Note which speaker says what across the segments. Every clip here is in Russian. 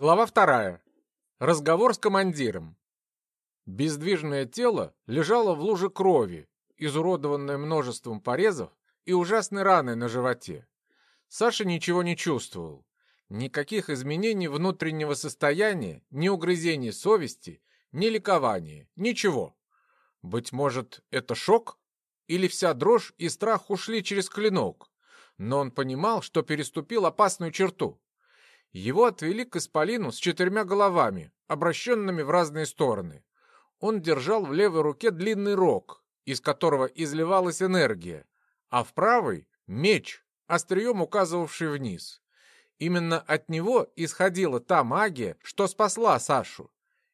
Speaker 1: Глава вторая. Разговор с командиром. Бездвижное тело лежало в луже крови, изуродованное множеством порезов и ужасной раной на животе. Саша ничего не чувствовал. Никаких изменений внутреннего состояния, ни угрызений совести, ни ликования, ничего. Быть может, это шок? Или вся дрожь и страх ушли через клинок? Но он понимал, что переступил опасную черту. Его отвели к исполину с четырьмя головами, обращенными в разные стороны. Он держал в левой руке длинный рог, из которого изливалась энергия, а в правой — меч, острием указывавший вниз. Именно от него исходила та магия, что спасла Сашу.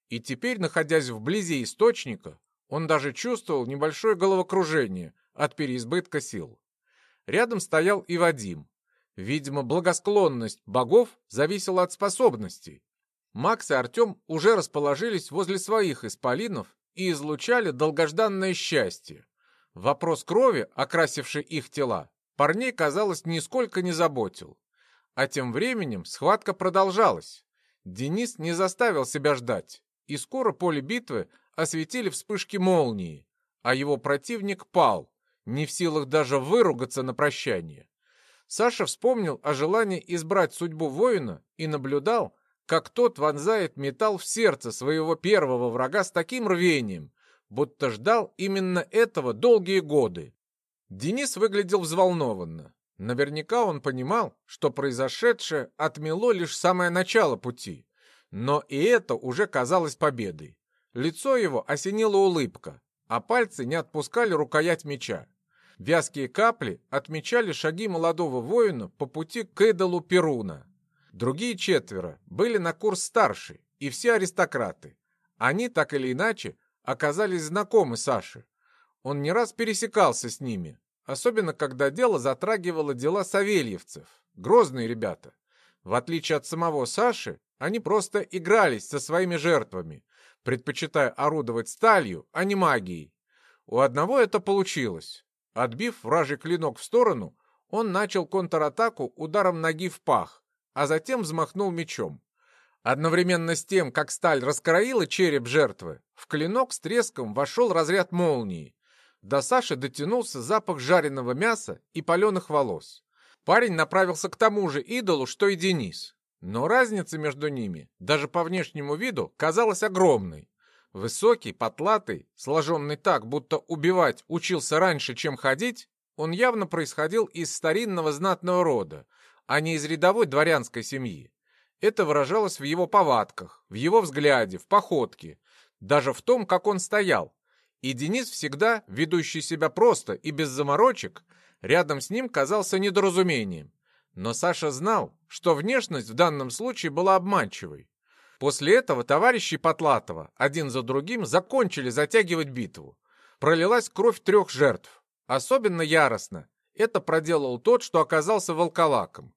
Speaker 1: И теперь, находясь вблизи источника, он даже чувствовал небольшое головокружение от переизбытка сил. Рядом стоял и Вадим, Видимо, благосклонность богов зависела от способностей. Макс и Артем уже расположились возле своих исполинов и излучали долгожданное счастье. Вопрос крови, окрасивший их тела, парней, казалось, нисколько не заботил. А тем временем схватка продолжалась. Денис не заставил себя ждать, и скоро поле битвы осветили вспышки молнии, а его противник пал, не в силах даже выругаться на прощание. Саша вспомнил о желании избрать судьбу воина и наблюдал, как тот вонзает металл в сердце своего первого врага с таким рвением, будто ждал именно этого долгие годы. Денис выглядел взволнованно. Наверняка он понимал, что произошедшее отмело лишь самое начало пути. Но и это уже казалось победой. Лицо его осенила улыбка, а пальцы не отпускали рукоять меча. Вязкие капли отмечали шаги молодого воина по пути к Эдалу Перуна. Другие четверо были на курс старше, и все аристократы. Они, так или иначе, оказались знакомы Саше. Он не раз пересекался с ними, особенно когда дело затрагивало дела савельевцев. Грозные ребята. В отличие от самого Саши, они просто игрались со своими жертвами, предпочитая орудовать сталью, а не магией. У одного это получилось. Отбив вражий клинок в сторону, он начал контратаку ударом ноги в пах, а затем взмахнул мечом. Одновременно с тем, как сталь раскроила череп жертвы, в клинок с треском вошел разряд молнии. До Саши дотянулся запах жареного мяса и паленых волос. Парень направился к тому же идолу, что и Денис. Но разница между ними, даже по внешнему виду, казалась огромной. Высокий, потлатый, сложенный так, будто убивать учился раньше, чем ходить, он явно происходил из старинного знатного рода, а не из рядовой дворянской семьи. Это выражалось в его повадках, в его взгляде, в походке, даже в том, как он стоял. И Денис всегда, ведущий себя просто и без заморочек, рядом с ним казался недоразумением. Но Саша знал, что внешность в данном случае была обманчивой. После этого товарищи Потлатова один за другим закончили затягивать битву. Пролилась кровь трех жертв. Особенно яростно это проделал тот, что оказался волколаком.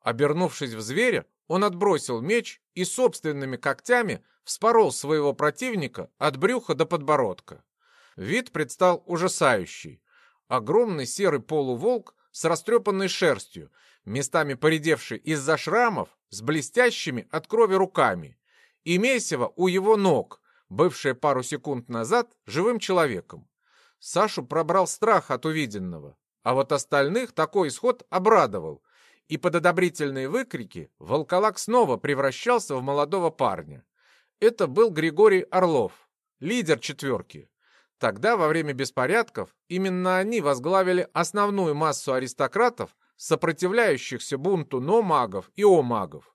Speaker 1: Обернувшись в зверя, он отбросил меч и собственными когтями вспорол своего противника от брюха до подбородка. Вид предстал ужасающий. Огромный серый полуволк с растрепанной шерстью, местами поредевший из-за шрамов, с блестящими от крови руками, и месиво у его ног, бывшее пару секунд назад живым человеком. Сашу пробрал страх от увиденного, а вот остальных такой исход обрадовал, и под одобрительные выкрики волколак снова превращался в молодого парня. Это был Григорий Орлов, лидер четверки. Тогда, во время беспорядков, именно они возглавили основную массу аристократов, сопротивляющихся бунту но-магов и о-магов.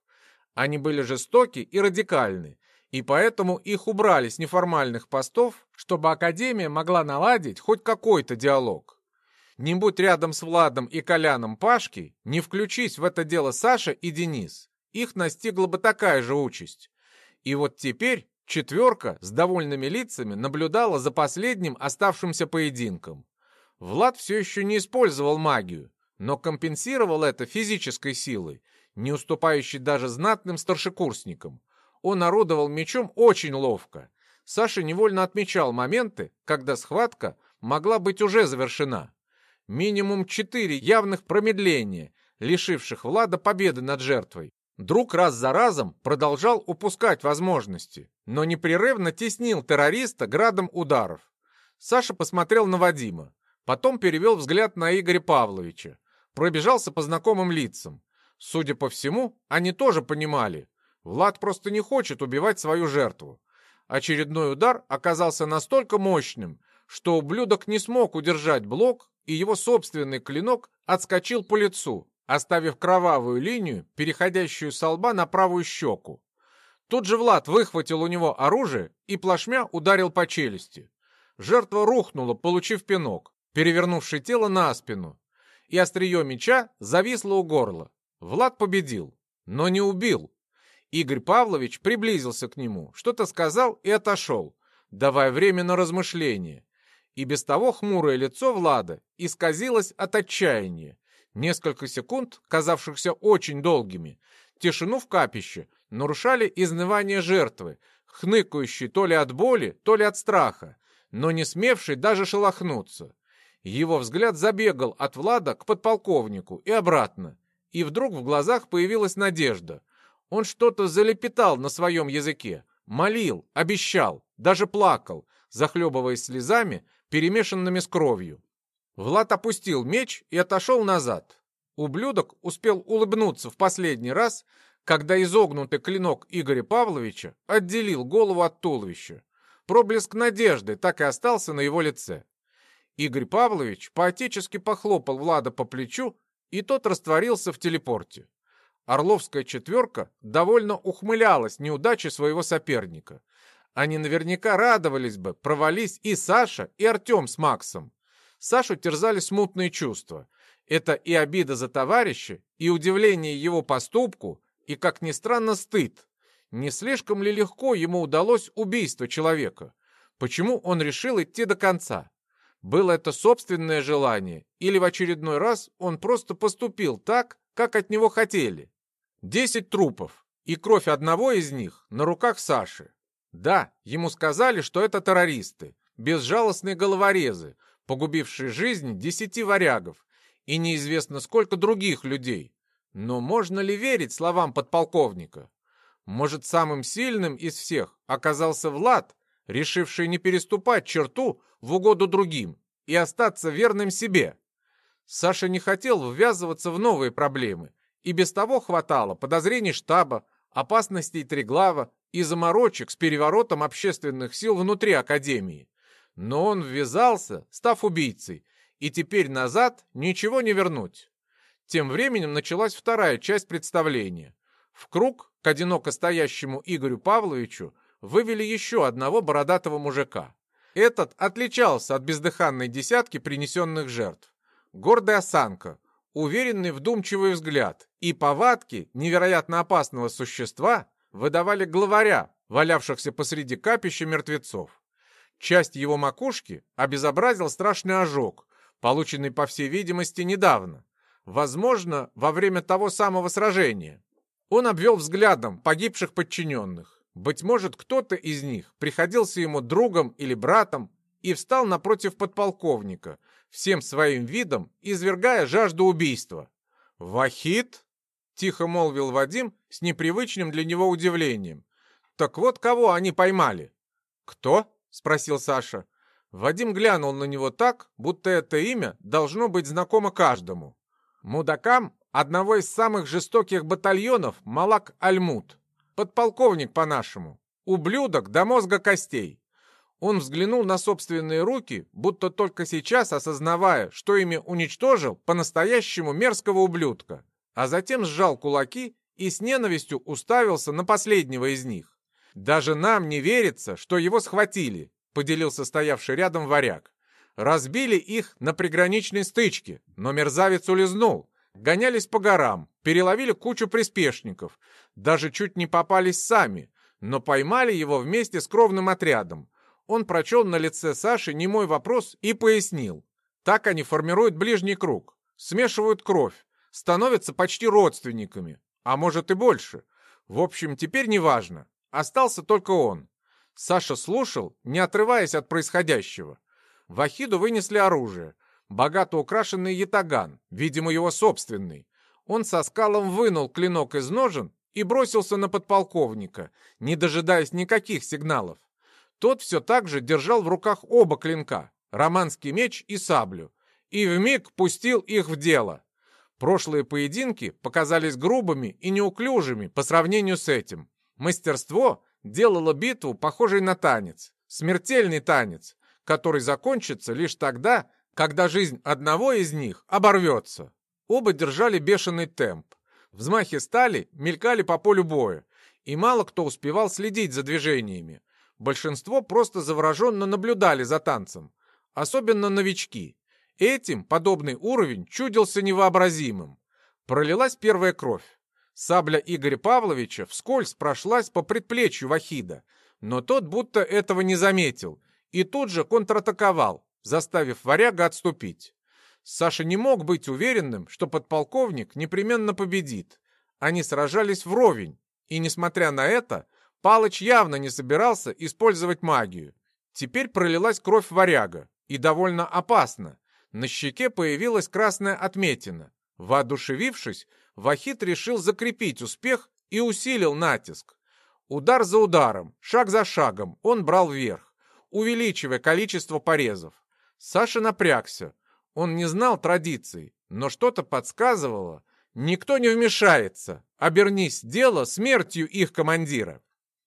Speaker 1: Они были жестоки и радикальны, и поэтому их убрали с неформальных постов, чтобы Академия могла наладить хоть какой-то диалог. Не будь рядом с Владом и Коляном Пашки, не включись в это дело Саша и Денис, их настигла бы такая же участь. И вот теперь четверка с довольными лицами наблюдала за последним оставшимся поединком. Влад все еще не использовал магию, но компенсировал это физической силой, не уступающей даже знатным старшекурсникам. Он орудовал мечом очень ловко. Саша невольно отмечал моменты, когда схватка могла быть уже завершена. Минимум четыре явных промедления, лишивших Влада победы над жертвой. Друг раз за разом продолжал упускать возможности, но непрерывно теснил террориста градом ударов. Саша посмотрел на Вадима, потом перевел взгляд на Игоря Павловича, пробежался по знакомым лицам. Судя по всему, они тоже понимали, Влад просто не хочет убивать свою жертву. Очередной удар оказался настолько мощным, что ублюдок не смог удержать блок, и его собственный клинок отскочил по лицу, оставив кровавую линию, переходящую с лба на правую щеку. Тут же Влад выхватил у него оружие и плашмя ударил по челюсти. Жертва рухнула, получив пинок, перевернувший тело на спину, и острие меча зависло у горла. Влад победил, но не убил. Игорь Павлович приблизился к нему, что-то сказал и отошел, давая время на размышление. И без того хмурое лицо Влада исказилось от отчаяния. Несколько секунд, казавшихся очень долгими, тишину в капище нарушали изнывание жертвы, хныкающей то ли от боли, то ли от страха, но не смевший даже шелохнуться. Его взгляд забегал от Влада к подполковнику и обратно, и вдруг в глазах появилась надежда. Он что-то залепетал на своем языке, молил, обещал, даже плакал, захлебываясь слезами, перемешанными с кровью. Влад опустил меч и отошел назад. Ублюдок успел улыбнуться в последний раз, когда изогнутый клинок Игоря Павловича отделил голову от туловища. Проблеск надежды так и остался на его лице. Игорь Павлович поотечески похлопал Влада по плечу, и тот растворился в телепорте. Орловская четверка довольно ухмылялась неудаче своего соперника. Они наверняка радовались бы, провались и Саша, и Артем с Максом. Сашу терзали смутные чувства. Это и обида за товарища, и удивление его поступку, и, как ни странно, стыд. Не слишком ли легко ему удалось убийство человека? Почему он решил идти до конца? Было это собственное желание, или в очередной раз он просто поступил так, как от него хотели? Десять трупов, и кровь одного из них на руках Саши. Да, ему сказали, что это террористы, безжалостные головорезы, погубившие жизнь десяти варягов и неизвестно сколько других людей. Но можно ли верить словам подполковника? Может, самым сильным из всех оказался Влад, решивший не переступать черту в угоду другим и остаться верным себе? Саша не хотел ввязываться в новые проблемы, и без того хватало подозрений штаба, опасностей Триглава и заморочек с переворотом общественных сил внутри Академии. Но он ввязался, став убийцей, и теперь назад ничего не вернуть. Тем временем началась вторая часть представления. В круг к одиноко стоящему Игорю Павловичу вывели еще одного бородатого мужика. Этот отличался от бездыханной десятки принесенных жертв. Гордая осанка, Уверенный вдумчивый взгляд и повадки невероятно опасного существа выдавали главаря, валявшихся посреди капища мертвецов. Часть его макушки обезобразил страшный ожог, полученный, по всей видимости, недавно. Возможно, во время того самого сражения. Он обвел взглядом погибших подчиненных. Быть может, кто-то из них приходился ему другом или братом и встал напротив подполковника, всем своим видом извергая жажду убийства. «Вахид?» — тихо молвил Вадим с непривычным для него удивлением. «Так вот кого они поймали?» «Кто?» — спросил Саша. Вадим глянул на него так, будто это имя должно быть знакомо каждому. Мудакам одного из самых жестоких батальонов Малак Альмут. Подполковник по-нашему. Ублюдок до мозга костей. Он взглянул на собственные руки, будто только сейчас осознавая, что ими уничтожил по-настоящему мерзкого ублюдка, а затем сжал кулаки и с ненавистью уставился на последнего из них. «Даже нам не верится, что его схватили», — поделился стоявший рядом варяг. «Разбили их на приграничной стычке, но мерзавец улизнул. Гонялись по горам, переловили кучу приспешников, даже чуть не попались сами, но поймали его вместе с кровным отрядом. Он прочел на лице Саши немой вопрос и пояснил. Так они формируют ближний круг, смешивают кровь, становятся почти родственниками, а может и больше. В общем, теперь неважно. Остался только он. Саша слушал, не отрываясь от происходящего. Вахиду вынесли оружие. Богато украшенный ятаган, видимо, его собственный. Он со скалом вынул клинок из ножен и бросился на подполковника, не дожидаясь никаких сигналов. Тот все так же держал в руках оба клинка, романский меч и саблю, и вмиг пустил их в дело. Прошлые поединки показались грубыми и неуклюжими по сравнению с этим. Мастерство делало битву похожей на танец, смертельный танец, который закончится лишь тогда, когда жизнь одного из них оборвется. Оба держали бешеный темп. Взмахи стали мелькали по полю боя, и мало кто успевал следить за движениями. Большинство просто завороженно наблюдали за танцем, особенно новички. Этим подобный уровень чудился невообразимым. Пролилась первая кровь. Сабля Игоря Павловича вскользь прошлась по предплечью Вахида, но тот будто этого не заметил и тут же контратаковал, заставив варяга отступить. Саша не мог быть уверенным, что подполковник непременно победит. Они сражались вровень, и, несмотря на это, Палыч явно не собирался использовать магию. Теперь пролилась кровь варяга, и довольно опасно. На щеке появилась красная отметина. Воодушевившись, Вахид решил закрепить успех и усилил натиск. Удар за ударом, шаг за шагом он брал вверх, увеличивая количество порезов. Саша напрягся. Он не знал традиций, но что-то подсказывало. Никто не вмешается. Обернись дело смертью их командира.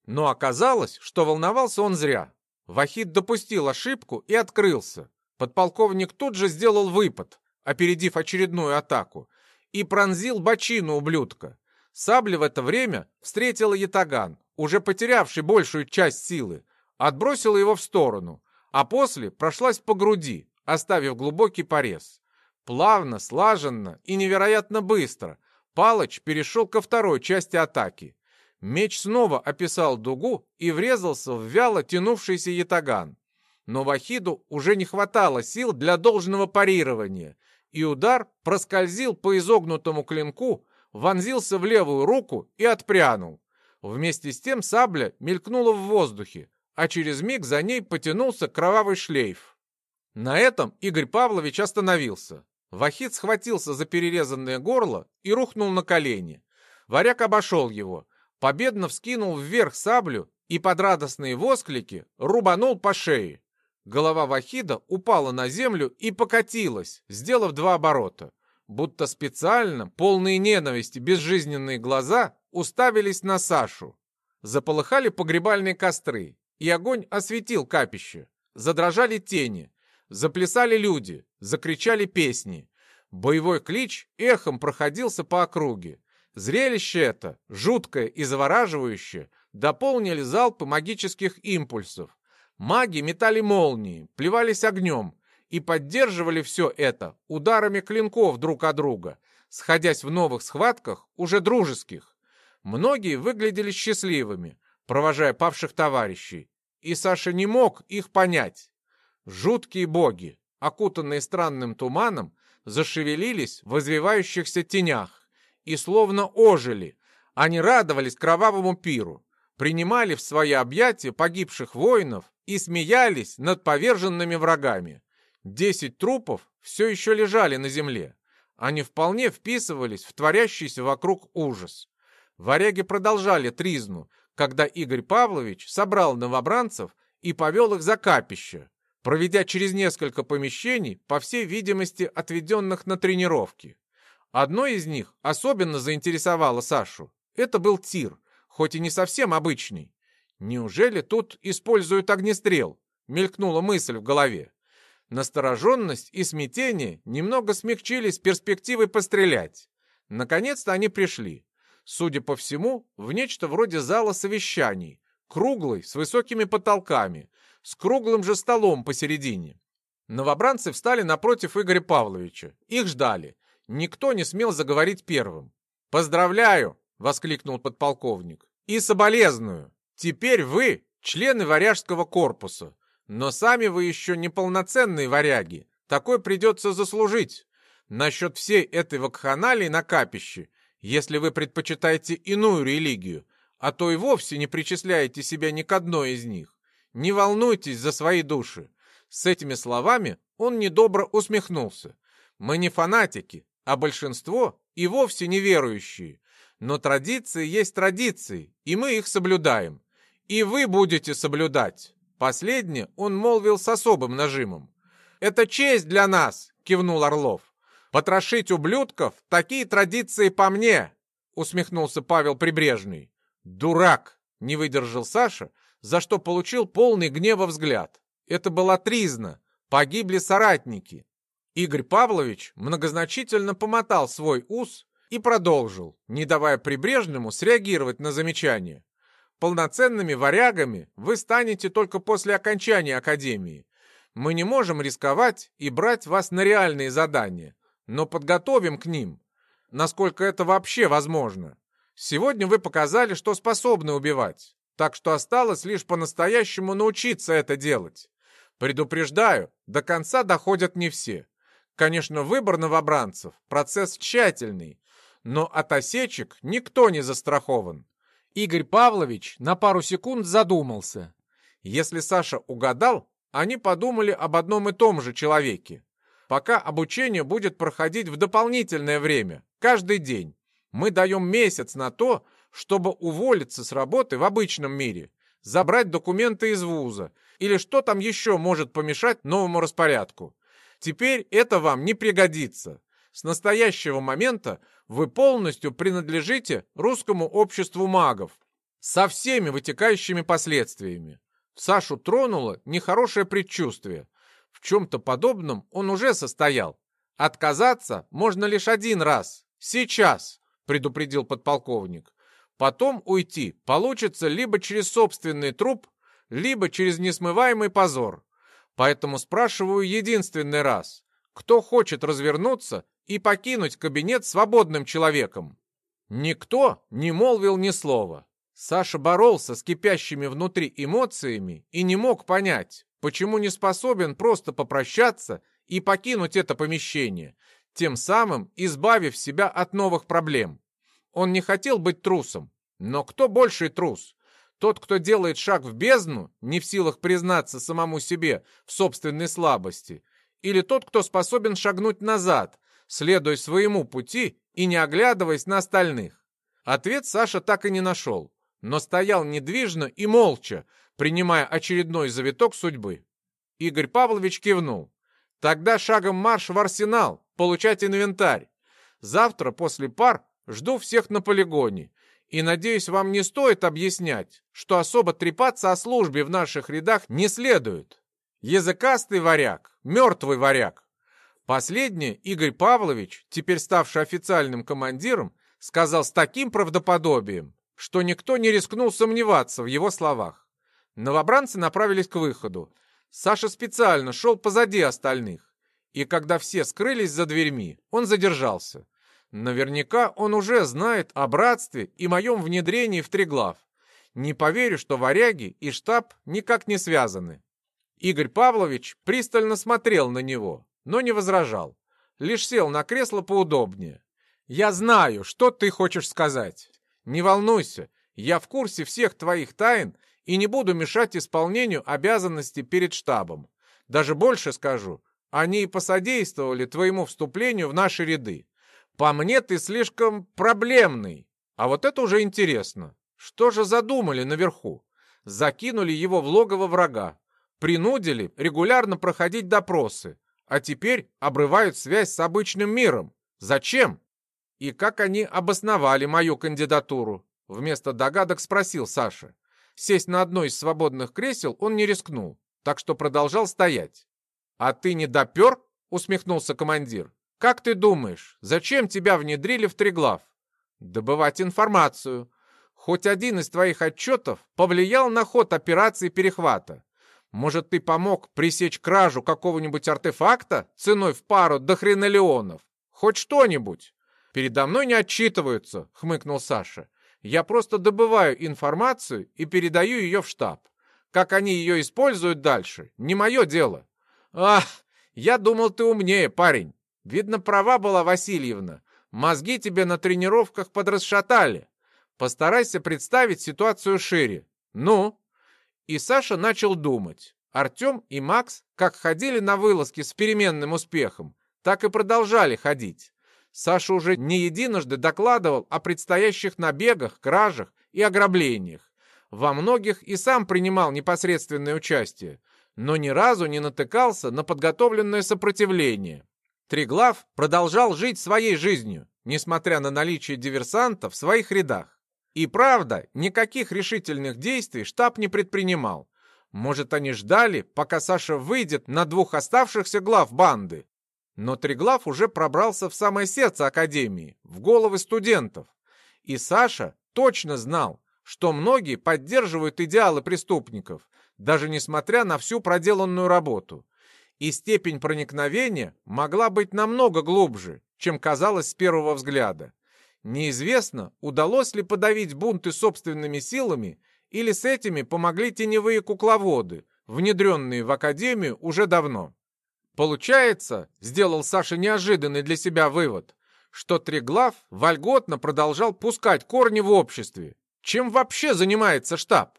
Speaker 1: Но оказалось, что волновался он зря. Вахид допустил ошибку и открылся. Подполковник тут же сделал выпад, опередив очередную атаку, и пронзил бочину ублюдка. Сабля в это время встретила ятаган, уже потерявший большую часть силы, отбросила его в сторону, а после прошлась по груди, оставив глубокий порез. Плавно, слаженно и невероятно быстро Палыч перешел ко второй части атаки. Меч снова описал дугу и врезался в вяло тянувшийся ятаган но Вахиду уже не хватало сил для должного парирования, и удар проскользил по изогнутому клинку, вонзился в левую руку и отпрянул. Вместе с тем сабля мелькнула в воздухе, а через миг за ней потянулся кровавый шлейф. На этом Игорь Павлович остановился. Вахид схватился за перерезанное горло и рухнул на колени. Варяг обошел его, победно вскинул вверх саблю и под радостные восклики рубанул по шее. Голова Вахида упала на землю и покатилась, сделав два оборота. Будто специально, полные ненависти, безжизненные глаза уставились на Сашу. Заполыхали погребальные костры, и огонь осветил капище. Задрожали тени, заплясали люди, закричали песни. Боевой клич эхом проходился по округе. Зрелище это, жуткое и завораживающее, дополнили залпы магических импульсов. Маги метали молнии, плевались огнем и поддерживали все это ударами клинков друг от друга, сходясь в новых схватках, уже дружеских. Многие выглядели счастливыми, провожая павших товарищей, и Саша не мог их понять. Жуткие боги, окутанные странным туманом, зашевелились в извивающихся тенях и словно ожили. Они радовались кровавому пиру, принимали в свои объятия погибших воинов и смеялись над поверженными врагами. Десять трупов все еще лежали на земле. Они вполне вписывались в творящийся вокруг ужас. Варяги продолжали тризну, когда Игорь Павлович собрал новобранцев и повел их за капище, проведя через несколько помещений, по всей видимости, отведенных на тренировки. Одно из них особенно заинтересовало Сашу. Это был тир, хоть и не совсем обычный. Неужели тут используют огнестрел? Мелькнула мысль в голове. Настороженность и смятение немного смягчились перспективой пострелять. Наконец-то они пришли. Судя по всему, в нечто вроде зала совещаний, круглый, с высокими потолками, с круглым же столом посередине. Новобранцы встали напротив Игоря Павловича. Их ждали. Никто не смел заговорить первым. «Поздравляю!» — воскликнул подполковник. «И соболезную!» Теперь вы члены варяжского корпуса, но сами вы еще не полноценные варяги. Такой придется заслужить. Насчет всей этой вакханалии на капище, если вы предпочитаете иную религию, а то и вовсе не причисляете себя ни к одной из них. Не волнуйтесь за свои души. С этими словами он недобро усмехнулся. Мы не фанатики, а большинство и вовсе неверующие. Но традиции есть традиции, и мы их соблюдаем. И вы будете соблюдать. Последнее он молвил с особым нажимом. «Это честь для нас!» — кивнул Орлов. «Потрошить ублюдков — такие традиции по мне!» — усмехнулся Павел Прибрежный. «Дурак!» — не выдержал Саша, за что получил полный гнева взгляд. Это была тризна. Погибли соратники. Игорь Павлович многозначительно помотал свой ус и продолжил, не давая Прибрежному среагировать на замечание. Полноценными варягами вы станете только после окончания академии. Мы не можем рисковать и брать вас на реальные задания, но подготовим к ним, насколько это вообще возможно. Сегодня вы показали, что способны убивать, так что осталось лишь по-настоящему научиться это делать. Предупреждаю, до конца доходят не все. Конечно, выбор новобранцев – процесс тщательный, но от осечек никто не застрахован. Игорь Павлович на пару секунд задумался. Если Саша угадал, они подумали об одном и том же человеке. Пока обучение будет проходить в дополнительное время, каждый день. Мы даем месяц на то, чтобы уволиться с работы в обычном мире, забрать документы из вуза или что там еще может помешать новому распорядку. Теперь это вам не пригодится. С настоящего момента вы полностью принадлежите русскому обществу магов со всеми вытекающими последствиями. Сашу тронуло нехорошее предчувствие. В чем-то подобном он уже состоял. Отказаться можно лишь один раз. Сейчас, предупредил подполковник. Потом уйти получится либо через собственный труп, либо через несмываемый позор. Поэтому спрашиваю единственный раз. Кто хочет развернуться и покинуть кабинет свободным человеком. Никто не молвил ни слова. Саша боролся с кипящими внутри эмоциями и не мог понять, почему не способен просто попрощаться и покинуть это помещение, тем самым избавив себя от новых проблем. Он не хотел быть трусом, но кто больший трус? Тот, кто делает шаг в бездну, не в силах признаться самому себе в собственной слабости, или тот, кто способен шагнуть назад, следуя своему пути и не оглядываясь на остальных? Ответ Саша так и не нашел, но стоял недвижно и молча, принимая очередной завиток судьбы. Игорь Павлович кивнул. «Тогда шагом марш в арсенал, получать инвентарь. Завтра после пар жду всех на полигоне. И, надеюсь, вам не стоит объяснять, что особо трепаться о службе в наших рядах не следует. Языкастый варяг, мертвый варяг. Последнее Игорь Павлович, теперь ставший официальным командиром, сказал с таким правдоподобием, что никто не рискнул сомневаться в его словах. Новобранцы направились к выходу. Саша специально шел позади остальных. И когда все скрылись за дверьми, он задержался. Наверняка он уже знает о братстве и моем внедрении в Триглав. Не поверю, что варяги и штаб никак не связаны. Игорь Павлович пристально смотрел на него но не возражал. Лишь сел на кресло поудобнее. «Я знаю, что ты хочешь сказать. Не волнуйся, я в курсе всех твоих тайн и не буду мешать исполнению обязанностей перед штабом. Даже больше скажу, они и посодействовали твоему вступлению в наши ряды. По мне ты слишком проблемный. А вот это уже интересно. Что же задумали наверху? Закинули его в логово врага. Принудили регулярно проходить допросы а теперь обрывают связь с обычным миром. Зачем? И как они обосновали мою кандидатуру? Вместо догадок спросил Саша. Сесть на одно из свободных кресел он не рискнул, так что продолжал стоять. «А ты не допер?» — усмехнулся командир. «Как ты думаешь, зачем тебя внедрили в Триглав?» «Добывать информацию. Хоть один из твоих отчетов повлиял на ход операции перехвата. Может, ты помог пресечь кражу какого-нибудь артефакта ценой в пару до хрена леонов? Хоть что-нибудь? Передо мной не отчитываются, хмыкнул Саша. Я просто добываю информацию и передаю ее в штаб. Как они ее используют дальше, не мое дело. Ах, я думал, ты умнее, парень. Видно, права была Васильевна. Мозги тебе на тренировках подрасшатали. Постарайся представить ситуацию шире. Ну, и Саша начал думать. Артем и Макс как ходили на вылазки с переменным успехом, так и продолжали ходить. Саша уже не единожды докладывал о предстоящих набегах, кражах и ограблениях. Во многих и сам принимал непосредственное участие, но ни разу не натыкался на подготовленное сопротивление. Триглав продолжал жить своей жизнью, несмотря на наличие диверсантов в своих рядах. И правда, никаких решительных действий штаб не предпринимал. Может, они ждали, пока Саша выйдет на двух оставшихся глав банды. Но Триглав уже пробрался в самое сердце Академии, в головы студентов. И Саша точно знал, что многие поддерживают идеалы преступников, даже несмотря на всю проделанную работу. И степень проникновения могла быть намного глубже, чем казалось с первого взгляда. Неизвестно, удалось ли подавить бунты собственными силами, или с этими помогли теневые кукловоды, внедренные в Академию уже давно. Получается, сделал Саша неожиданный для себя вывод, что Триглав вольготно продолжал пускать корни в обществе. Чем вообще занимается штаб?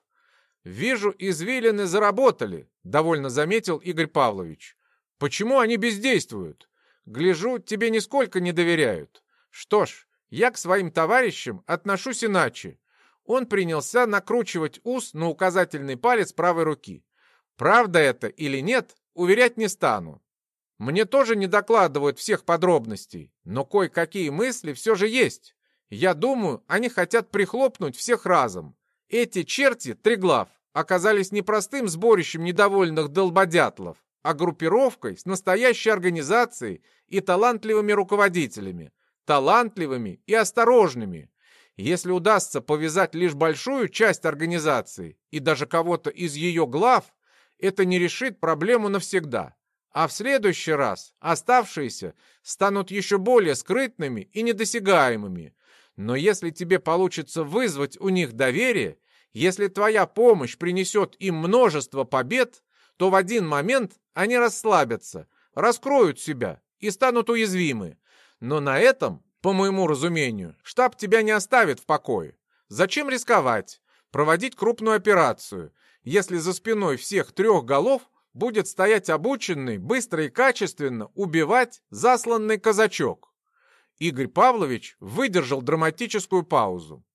Speaker 1: Вижу, извилины заработали, довольно заметил Игорь Павлович. Почему они бездействуют? Гляжу, тебе нисколько не доверяют. Что ж, я к своим товарищам отношусь иначе. Он принялся накручивать ус на указательный палец правой руки. Правда это или нет, уверять не стану. Мне тоже не докладывают всех подробностей, но кое-какие мысли все же есть. Я думаю, они хотят прихлопнуть всех разом. Эти черти, триглав, оказались не простым сборищем недовольных долбодятлов, а группировкой с настоящей организацией и талантливыми руководителями. Талантливыми и осторожными. Если удастся повязать лишь большую часть организации и даже кого-то из ее глав, это не решит проблему навсегда. А в следующий раз оставшиеся станут еще более скрытными и недосягаемыми. Но если тебе получится вызвать у них доверие, если твоя помощь принесет им множество побед, то в один момент они расслабятся, раскроют себя и станут уязвимы. Но на этом, по моему разумению, штаб тебя не оставит в покое. Зачем рисковать, проводить крупную операцию, если за спиной всех трех голов будет стоять обученный, быстро и качественно убивать засланный казачок. Игорь Павлович выдержал драматическую паузу.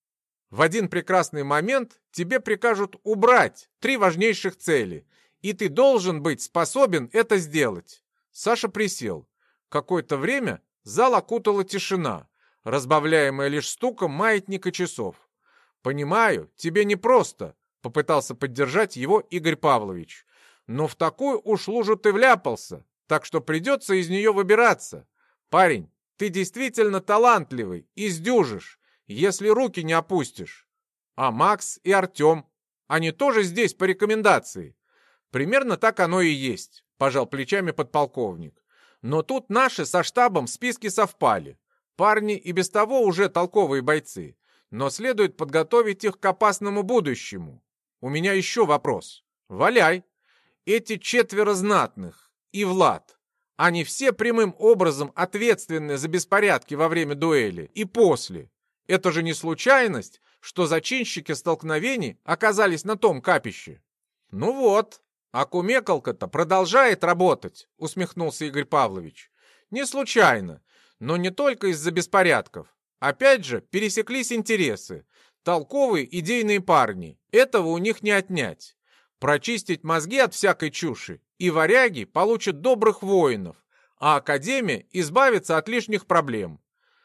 Speaker 1: В один прекрасный момент тебе прикажут убрать три важнейших цели, и ты должен быть способен это сделать. Саша присел. Какое-то время зал окутала тишина, разбавляемая лишь стуком маятника часов. «Понимаю, тебе непросто», — попытался поддержать его Игорь Павлович. Но в такую уж лужу ты вляпался, так что придется из нее выбираться. Парень, ты действительно талантливый и сдюжишь, если руки не опустишь. А Макс и Артем, они тоже здесь по рекомендации. Примерно так оно и есть, пожал плечами подполковник. Но тут наши со штабом списки совпали. Парни и без того уже толковые бойцы. Но следует подготовить их к опасному будущему. У меня еще вопрос. Валяй эти четверо знатных и Влад, они все прямым образом ответственны за беспорядки во время дуэли и после. Это же не случайность, что зачинщики столкновений оказались на том капище. Ну вот, а кумекалка-то продолжает работать, усмехнулся Игорь Павлович. Не случайно, но не только из-за беспорядков. Опять же, пересеклись интересы. Толковые идейные парни. Этого у них не отнять прочистить мозги от всякой чуши, и варяги получат добрых воинов, а Академия избавится от лишних проблем.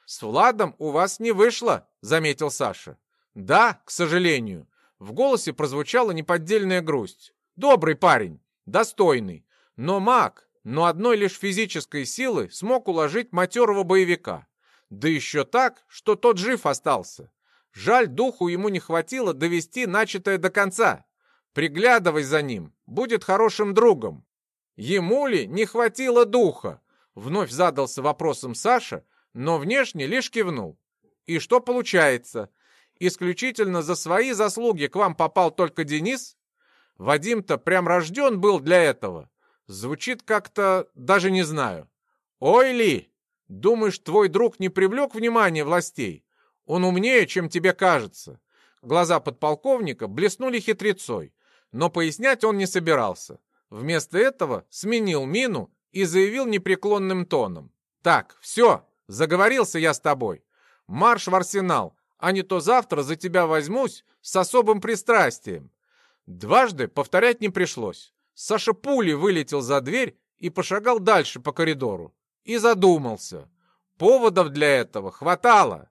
Speaker 1: «С Владом у вас не вышло», — заметил Саша. «Да, к сожалению». В голосе прозвучала неподдельная грусть. «Добрый парень, достойный, но маг, но одной лишь физической силы смог уложить матерого боевика. Да еще так, что тот жив остался. Жаль, духу ему не хватило довести начатое до конца. Приглядывай за ним, будет хорошим другом. Ему ли не хватило духа? Вновь задался вопросом Саша, но внешне лишь кивнул. И что получается? Исключительно за свои заслуги к вам попал только Денис? Вадим-то прям рожден был для этого. Звучит как-то, даже не знаю. Ой, Ли, думаешь, твой друг не привлек внимания властей? Он умнее, чем тебе кажется. Глаза подполковника блеснули хитрецой но пояснять он не собирался. Вместо этого сменил мину и заявил непреклонным тоном. «Так, все, Заговорился я с тобой. Марш в арсенал, а не то завтра за тебя возьмусь с особым пристрастием. Дважды повторять не пришлось. Саша пулей вылетел за дверь и пошагал дальше по коридору. И задумался. Поводов для этого хватало.